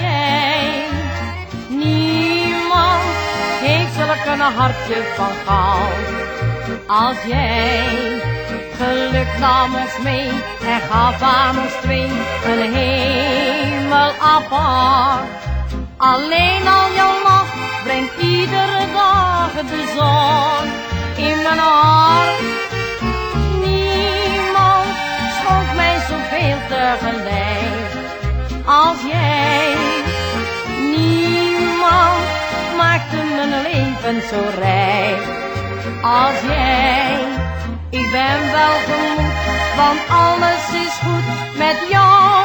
jij. Niemand heeft zulk een hartje van goud als jij. Geluk nam ons mee en gaf aan ons twee een hemel apart. Alleen al jouw lach brengt iedere dag de zon in mijn hart. Niemand schonk mij zoveel tegelijk als jij. Niemand maakte mijn leven zo rijk als jij. Ik ben wel gemoed, want alles is goed met jou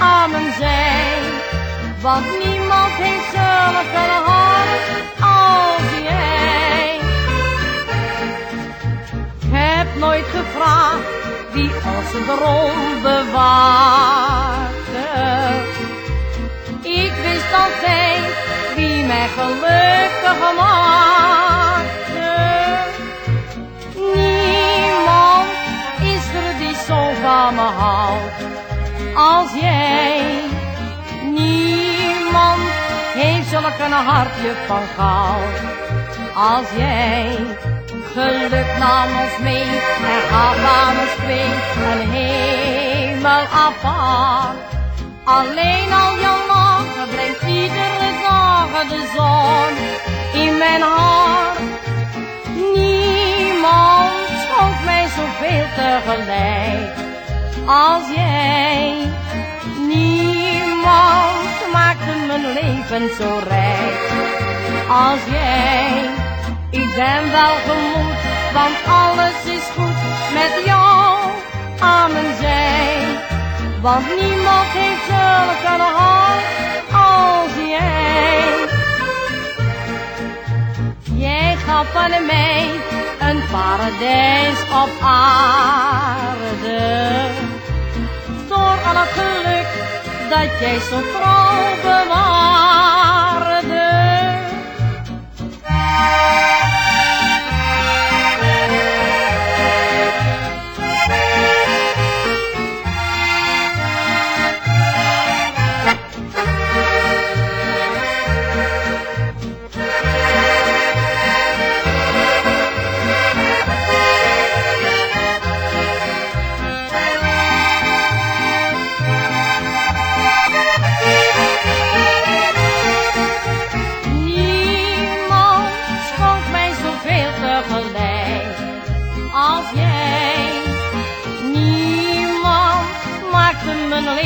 aan mijn zij. Want niemand heeft zulke hart als jij. Ik heb nooit gevraagd wie onze droom bewaarde. Mij gelukkig maakte. Niemand is er die zo van me houdt als jij. Niemand heeft zulk een hartje van goud als jij. Geluk nam ons mee en gaf aan ons een hemel apart. Alleen al jouw lachen brengt iedere de zon in mijn hart. Niemand schonk mij zoveel tegelijk als jij. Niemand maakte mijn leven zo rijk als jij. Ik ben wel gemoed, want alles is goed met jou aan mijn zij. Want niemand heeft zulk een hart van mij een paradijs op aarde. Door al het geluk dat jij zo trouw bewaarde.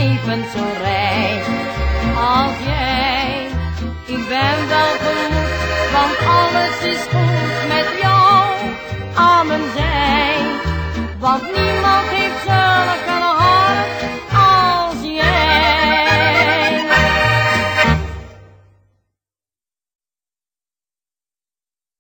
Leven zo rijk als jij. Ik ben wel gemoed, want alles is goed met jou aan mijn zij. Want niemand heeft zulke